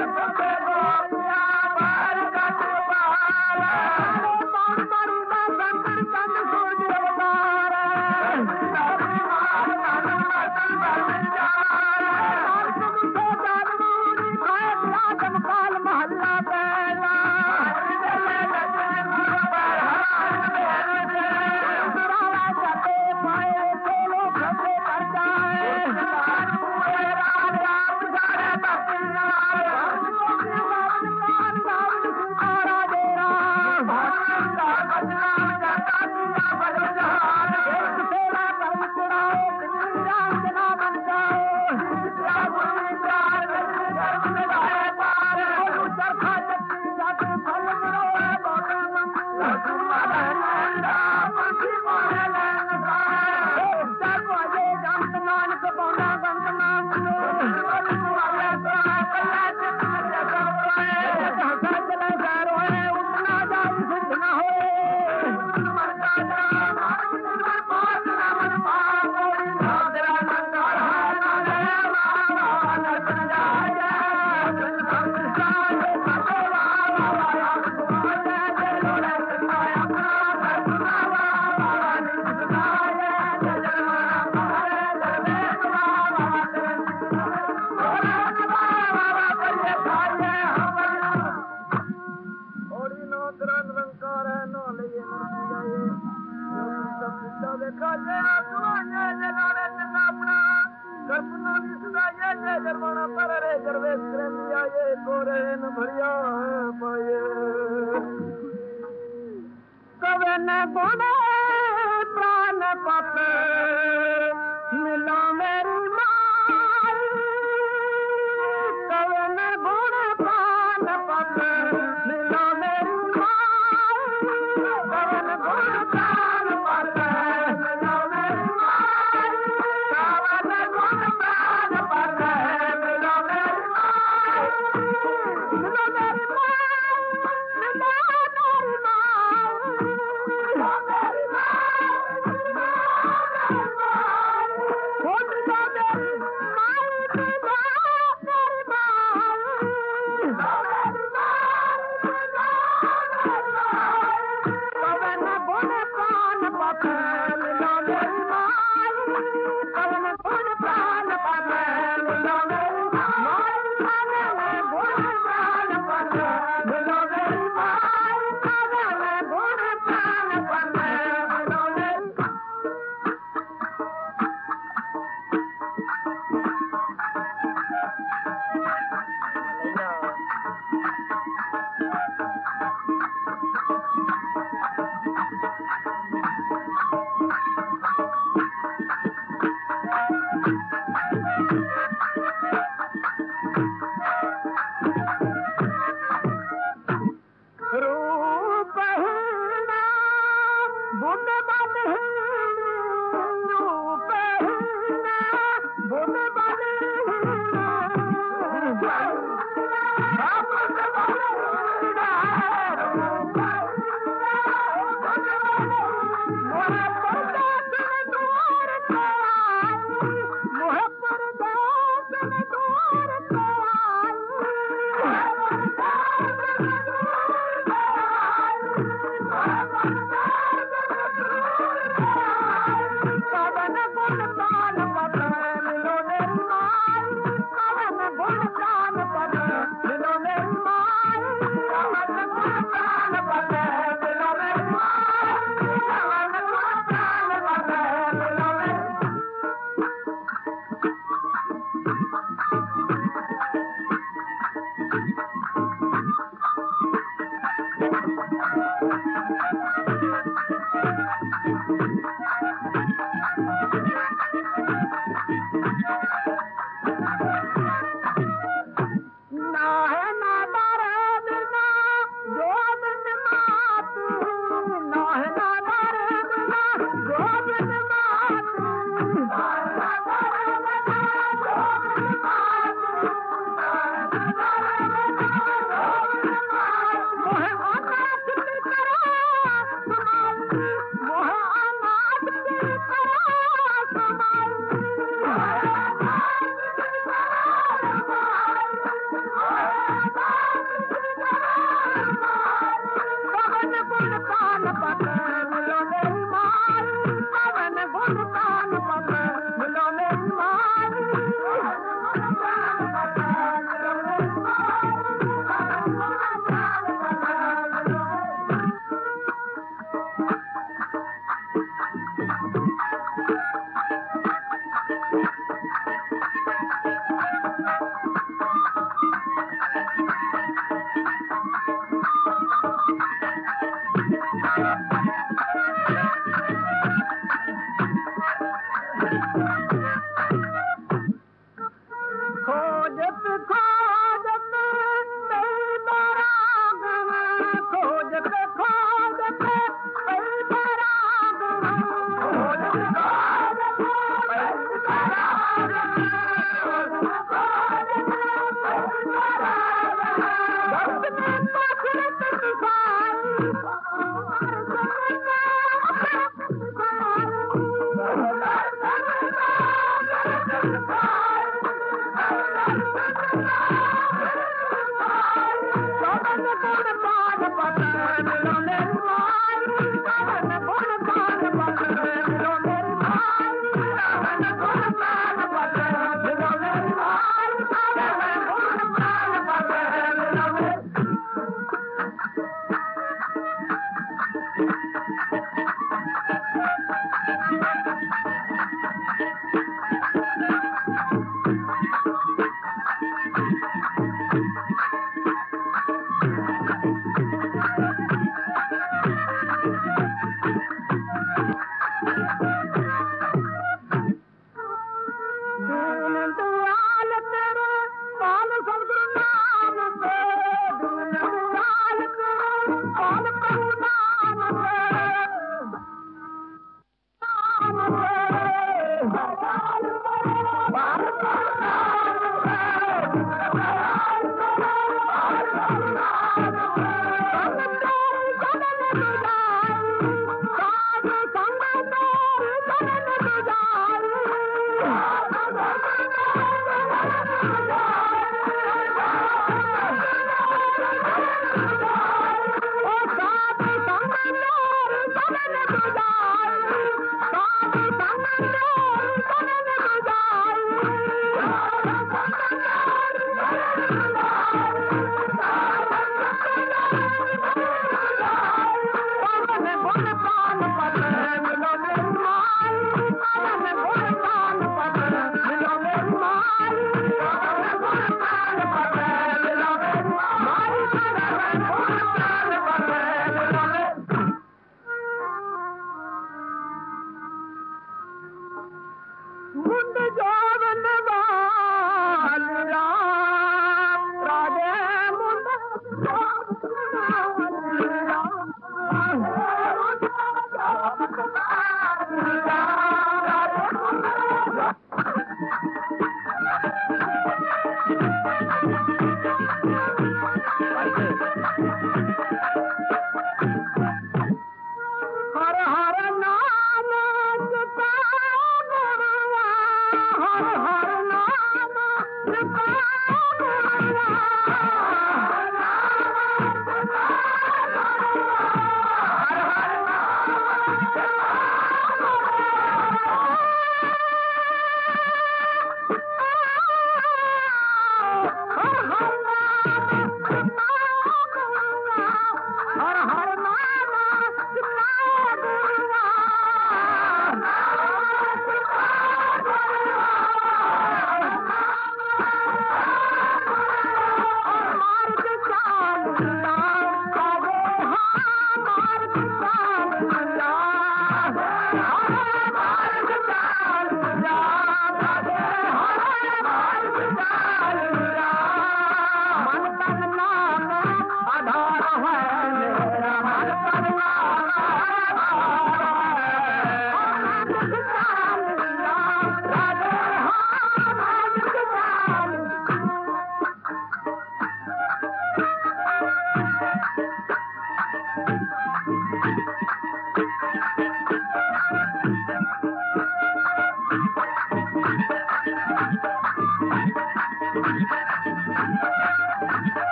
Come on, come on. भरिया भया cover न प